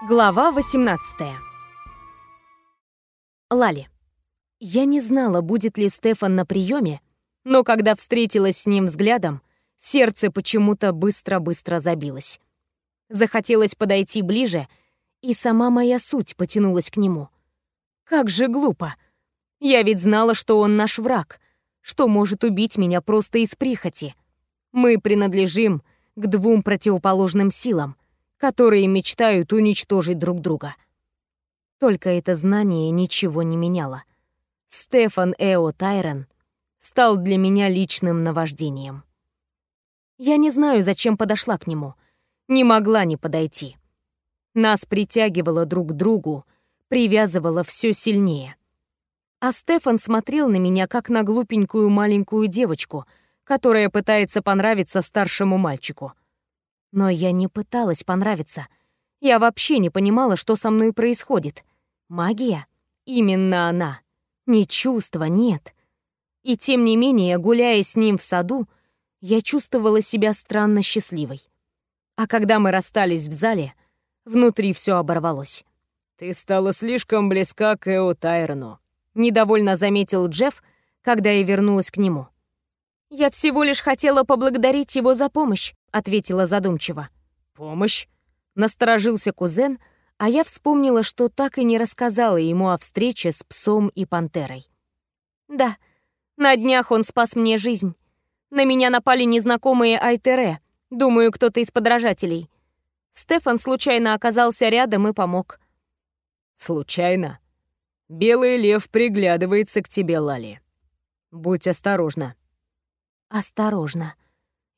Глава 18 Лали. Я не знала, будет ли Стефан на приеме, но когда встретилась с ним взглядом, сердце почему-то быстро-быстро забилось. Захотелось подойти ближе, и сама моя суть потянулась к нему. Как же глупо. Я ведь знала, что он наш враг, что может убить меня просто из прихоти. Мы принадлежим к двум противоположным силам — которые мечтают уничтожить друг друга. Только это знание ничего не меняло. Стефан Эо Тайрон стал для меня личным наваждением. Я не знаю, зачем подошла к нему. Не могла не подойти. Нас притягивало друг к другу, привязывало все сильнее. А Стефан смотрел на меня, как на глупенькую маленькую девочку, которая пытается понравиться старшему мальчику — но я не пыталась понравиться. Я вообще не понимала, что со мной происходит. Магия? Именно она. Ни чувства нет. И тем не менее, гуляя с ним в саду, я чувствовала себя странно счастливой. А когда мы расстались в зале, внутри все оборвалось. «Ты стала слишком близка к Эо Тайрону», — недовольно заметил Джефф, когда я вернулась к нему. «Я всего лишь хотела поблагодарить его за помощь», — ответила задумчиво. «Помощь?» — насторожился кузен, а я вспомнила, что так и не рассказала ему о встрече с псом и пантерой. «Да, на днях он спас мне жизнь. На меня напали незнакомые Айтере, думаю, кто-то из подражателей. Стефан случайно оказался рядом и помог». «Случайно?» «Белый лев приглядывается к тебе, Лали. Будь осторожна». Осторожно.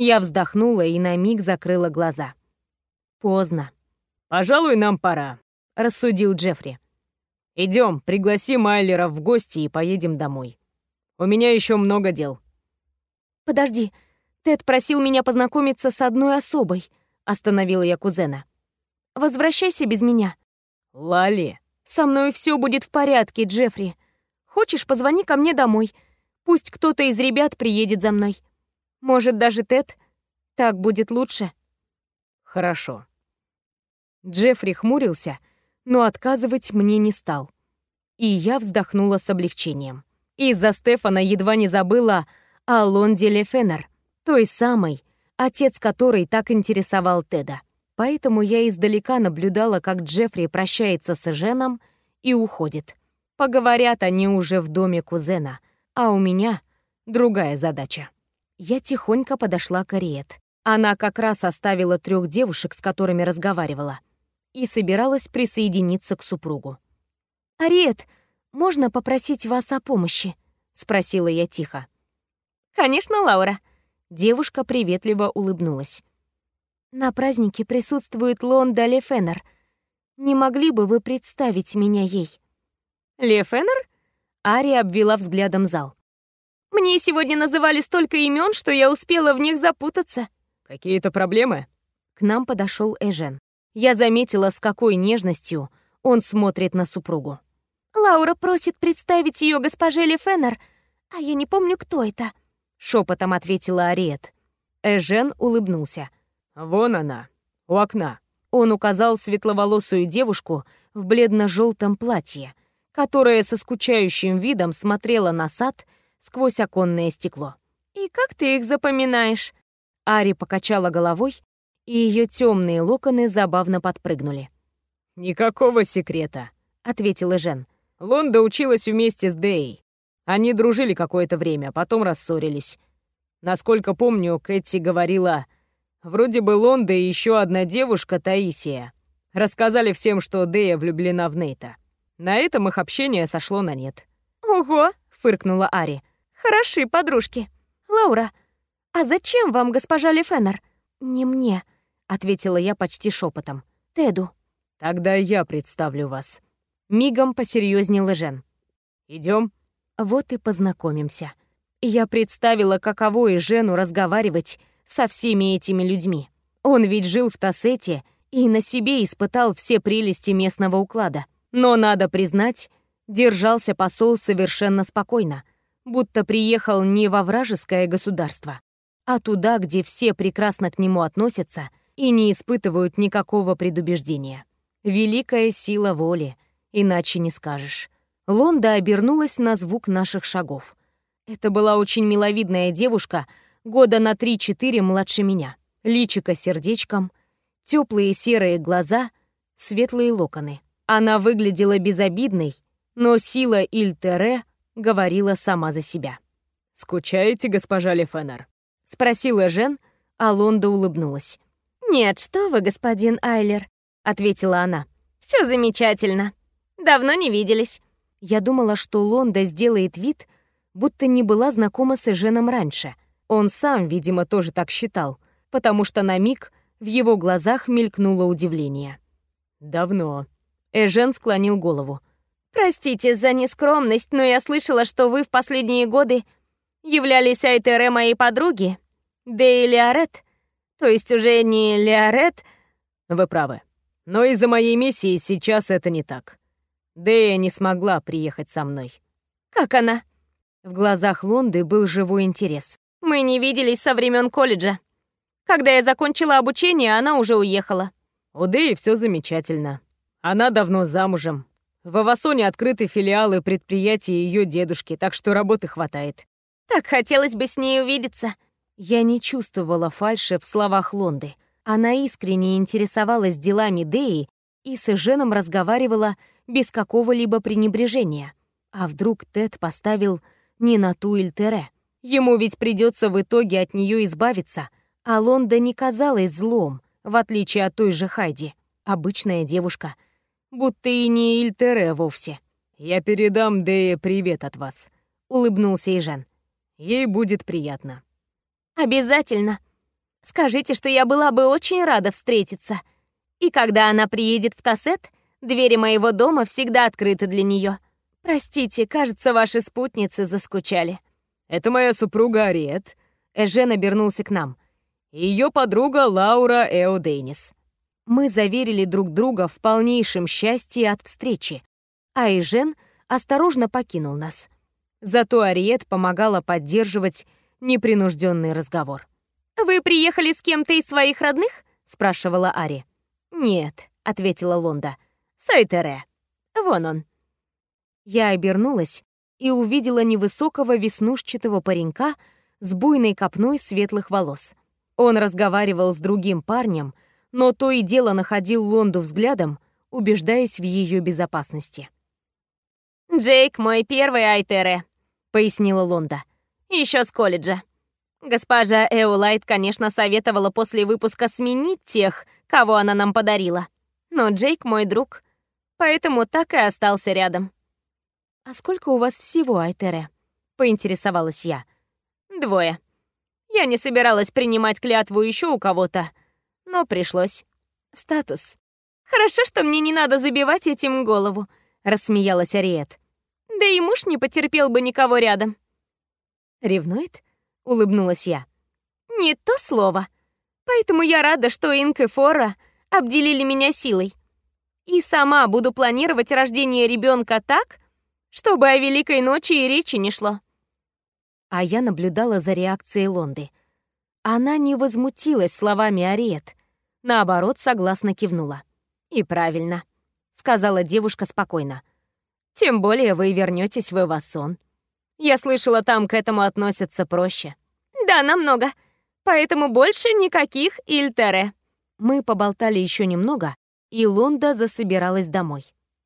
Я вздохнула и на миг закрыла глаза. Поздно. «Пожалуй, нам пора», — рассудил Джеффри. Идем, пригласим Айлера в гости и поедем домой. У меня еще много дел». «Подожди, Тед просил меня познакомиться с одной особой», — остановила я кузена. «Возвращайся без меня». «Лали». «Со мной все будет в порядке, Джеффри. Хочешь, позвони ко мне домой. Пусть кто-то из ребят приедет за мной. Может, даже Тед? Так будет лучше. Хорошо. Джеффри хмурился, но отказывать мне не стал. И я вздохнула с облегчением. Из-за Стефана едва не забыла о Лонде Лефенер, той самой, отец которой так интересовал Теда. Поэтому я издалека наблюдала, как Джеффри прощается с Женом и уходит. Поговорят они уже в доме кузена — а у меня другая задача. Я тихонько подошла к Ариет. Она как раз оставила трех девушек, с которыми разговаривала, и собиралась присоединиться к супругу. «Ариет, можно попросить вас о помощи?» — спросила я тихо. «Конечно, Лаура». Девушка приветливо улыбнулась. «На празднике присутствует Лонда Лефенер. Не могли бы вы представить меня ей?» «Лефенер?» Ари обвела взглядом зал. «Мне сегодня называли столько имен, что я успела в них запутаться». «Какие-то проблемы?» К нам подошел Эжен. Я заметила, с какой нежностью он смотрит на супругу. «Лаура просит представить ее госпоже Лефенер, а я не помню, кто это», — шепотом ответила Ариет. Эжен улыбнулся. «Вон она, у окна». Он указал светловолосую девушку в бледно-желтом платье, которая со скучающим видом смотрела на сад сквозь оконное стекло. «И как ты их запоминаешь?» Ари покачала головой, и ее темные локоны забавно подпрыгнули. «Никакого секрета», — ответила Жен. «Лонда училась вместе с Дэй. Они дружили какое-то время, потом рассорились. Насколько помню, Кэти говорила, вроде бы Лонда и еще одна девушка, Таисия, рассказали всем, что Дэя влюблена в Нейта. На этом их общение сошло на нет. «Ого!» — фыркнула Ари. «Хороши подружки. Лаура, а зачем вам госпожа Лефенер?» «Не мне», — ответила я почти шепотом. «Теду». «Тогда я представлю вас». Мигом посерьезнел Жен. Идем. Вот и познакомимся. Я представила, каково и Жену разговаривать со всеми этими людьми. Он ведь жил в Тассете и на себе испытал все прелести местного уклада. Но, надо признать, держался посол совершенно спокойно, будто приехал не во вражеское государство, а туда, где все прекрасно к нему относятся и не испытывают никакого предубеждения. Великая сила воли, иначе не скажешь. Лонда обернулась на звук наших шагов. Это была очень миловидная девушка, года на 3-4 младше меня. Личико сердечком, теплые серые глаза, светлые локоны. Она выглядела безобидной, но сила Ильтере говорила сама за себя. «Скучаете, госпожа Лефенер?» — спросила Жен, а Лонда улыбнулась. «Нет, что вы, господин Айлер», — ответила она. «Все замечательно. Давно не виделись». Я думала, что Лонда сделает вид, будто не была знакома с Эженом раньше. Он сам, видимо, тоже так считал, потому что на миг в его глазах мелькнуло удивление. «Давно». Эжен склонил голову. «Простите за нескромность, но я слышала, что вы в последние годы являлись Айтере моей подруги, и Леорет, то есть уже не Леорет...» «Вы правы. Но из-за моей миссии сейчас это не так. Дэя не смогла приехать со мной». «Как она?» В глазах Лонды был живой интерес. «Мы не виделись со времен колледжа. Когда я закончила обучение, она уже уехала». «У Дэи все замечательно. Она давно замужем. В Авасоне открыты филиалы предприятия ее дедушки, так что работы хватает. Так хотелось бы с ней увидеться. Я не чувствовала фальши в словах Лонды. Она искренне интересовалась делами Деи и с Эженом разговаривала без какого-либо пренебрежения. А вдруг Тед поставил не на ту Ильтере? Ему ведь придется в итоге от нее избавиться, а Лонда не казалась злом, в отличие от той же Хайди. Обычная девушка — будто и не Ильтере вовсе. «Я передам Дее привет от вас», — улыбнулся Ижен. «Ей будет приятно». «Обязательно. Скажите, что я была бы очень рада встретиться. И когда она приедет в Тассет, двери моего дома всегда открыты для нее. Простите, кажется, ваши спутницы заскучали». «Это моя супруга Ариет», — Эжен обернулся к нам. «Ее подруга Лаура Эодейнис мы заверили друг друга в полнейшем счастье от встречи, а Ижен осторожно покинул нас. Зато Ариет помогала поддерживать непринужденный разговор. «Вы приехали с кем-то из своих родных?» — спрашивала Ари. «Нет», — ответила Лонда. «Сайтере. Вон он». Я обернулась и увидела невысокого веснушчатого паренька с буйной копной светлых волос. Он разговаривал с другим парнем — но то и дело находил Лонду взглядом, убеждаясь в ее безопасности. «Джейк мой первый Айтере», — пояснила Лонда. Еще с колледжа. Госпожа Эулайт, конечно, советовала после выпуска сменить тех, кого она нам подарила. Но Джейк мой друг, поэтому так и остался рядом. «А сколько у вас всего Айтере?» — поинтересовалась я. «Двое. Я не собиралась принимать клятву еще у кого-то, но пришлось. Статус. Хорошо, что мне не надо забивать этим голову, рассмеялась Ариет. Да и муж не потерпел бы никого рядом. Ревнует? улыбнулась я. Не то слово. Поэтому я рада, что Инк и Фора обделили меня силой. И сама буду планировать рождение ребенка так, чтобы о Великой Ночи и речи не шло. А я наблюдала за реакцией Лонды. Она не возмутилась словами Ариет, наоборот, согласно кивнула. «И правильно», — сказала девушка спокойно. «Тем более вы вернетесь в Эвасон. Я слышала, там к этому относятся проще». «Да, намного. Поэтому больше никаких Ильтере». Мы поболтали еще немного, и Лонда засобиралась домой.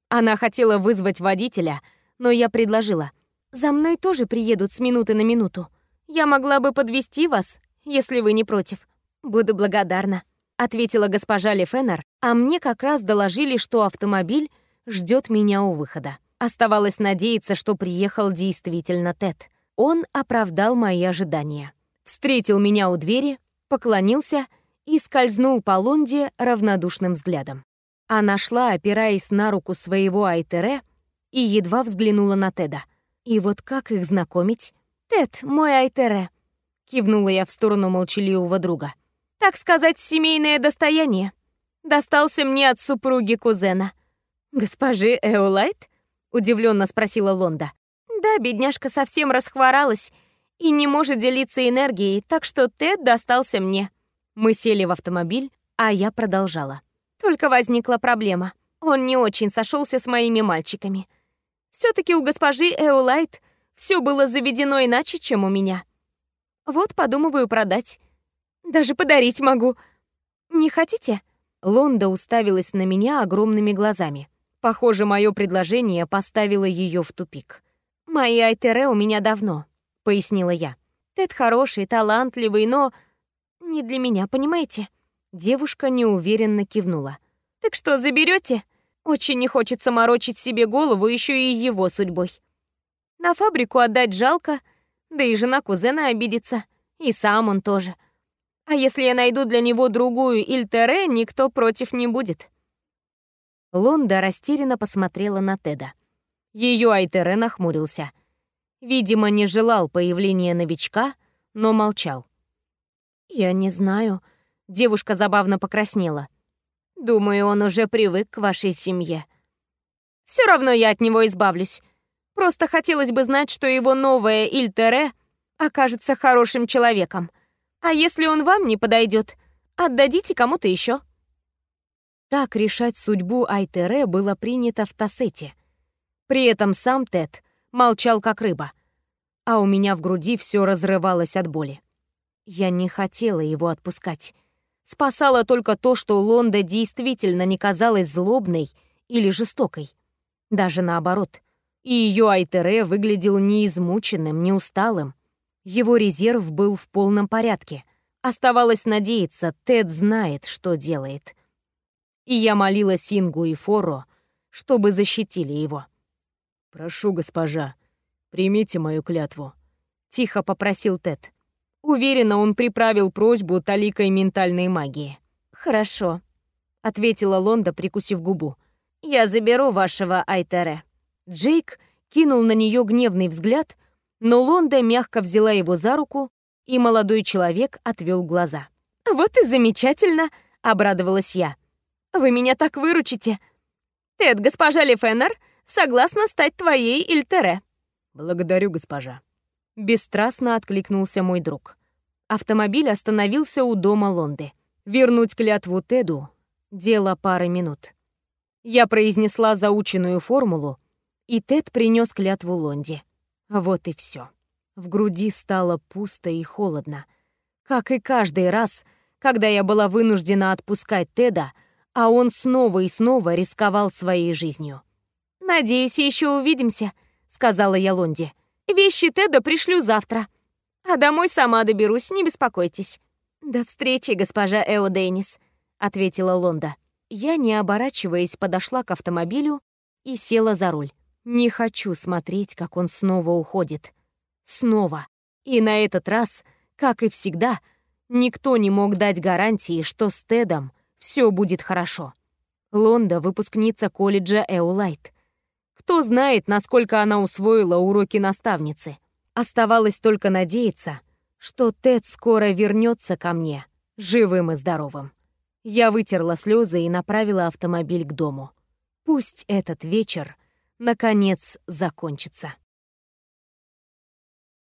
Она хотела вызвать водителя, но я предложила. «За мной тоже приедут с минуты на минуту. Я могла бы подвести вас, если вы не против. Буду благодарна» ответила госпожа Лефенер, а мне как раз доложили, что автомобиль ждет меня у выхода. Оставалось надеяться, что приехал действительно Тед. Он оправдал мои ожидания. Встретил меня у двери, поклонился и скользнул по Лонде равнодушным взглядом. Она шла, опираясь на руку своего Айтере, и едва взглянула на Теда. И вот как их знакомить? «Тед, мой Айтере», — кивнула я в сторону молчаливого друга так сказать, семейное достояние. Достался мне от супруги кузена. Госпожи Эолайт? Удивленно спросила Лонда. Да, бедняжка совсем расхворалась и не может делиться энергией, так что Тед достался мне. Мы сели в автомобиль, а я продолжала. Только возникла проблема. Он не очень сошелся с моими мальчиками. Все-таки у госпожи Эолайт все было заведено иначе, чем у меня. Вот подумываю продать. Даже подарить могу. Не хотите?» Лонда уставилась на меня огромными глазами. Похоже, мое предложение поставило ее в тупик. «Мои Айтере у меня давно», — пояснила я. «Тед хороший, талантливый, но не для меня, понимаете?» Девушка неуверенно кивнула. «Так что, заберете? Очень не хочется морочить себе голову еще и его судьбой. На фабрику отдать жалко, да и жена кузена обидится, и сам он тоже. А если я найду для него другую Ильтере, никто против не будет». Лонда растерянно посмотрела на Теда. Ее Айтере нахмурился. Видимо, не желал появления новичка, но молчал. «Я не знаю». Девушка забавно покраснела. «Думаю, он уже привык к вашей семье. Все равно я от него избавлюсь. Просто хотелось бы знать, что его новая Ильтере окажется хорошим человеком. А если он вам не подойдет, отдадите кому-то еще. Так решать судьбу Айтере было принято в Тассете. При этом сам Тед молчал как рыба, а у меня в груди все разрывалось от боли. Я не хотела его отпускать. Спасало только то, что Лонда действительно не казалась злобной или жестокой. Даже наоборот. И ее Айтере выглядел не измученным, не усталым. Его резерв был в полном порядке. Оставалось надеяться, Тед знает, что делает. И я молила Сингу и Форо, чтобы защитили его. «Прошу, госпожа, примите мою клятву», — тихо попросил Тед. Уверенно он приправил просьбу таликой ментальной магии. «Хорошо», — ответила Лонда, прикусив губу. «Я заберу вашего Айтере». Джейк кинул на нее гневный взгляд, но Лонда мягко взяла его за руку, и молодой человек отвел глаза. «Вот и замечательно!» — обрадовалась я. «Вы меня так выручите! Тед, госпожа Лефенер, согласна стать твоей Ильтере». «Благодарю, госпожа», Бесстрастно откликнулся мой друг. Автомобиль остановился у дома Лонды. Вернуть клятву Теду — дело пары минут. Я произнесла заученную формулу, и Тед принес клятву Лонде. Вот и все. В груди стало пусто и холодно. Как и каждый раз, когда я была вынуждена отпускать Теда, а он снова и снова рисковал своей жизнью. «Надеюсь, еще увидимся», — сказала я Лонде. Вещи Теда пришлю завтра. А домой сама доберусь, не беспокойтесь». «До встречи, госпожа Эо Деннис», — ответила Лонда. Я, не оборачиваясь, подошла к автомобилю и села за руль. Не хочу смотреть, как он снова уходит. Снова. И на этот раз, как и всегда, никто не мог дать гарантии, что с Тедом все будет хорошо. Лонда — выпускница колледжа Эолайт. Кто знает, насколько она усвоила уроки наставницы. Оставалось только надеяться, что Тед скоро вернется ко мне, живым и здоровым. Я вытерла слезы и направила автомобиль к дому. Пусть этот вечер, наконец, закончится.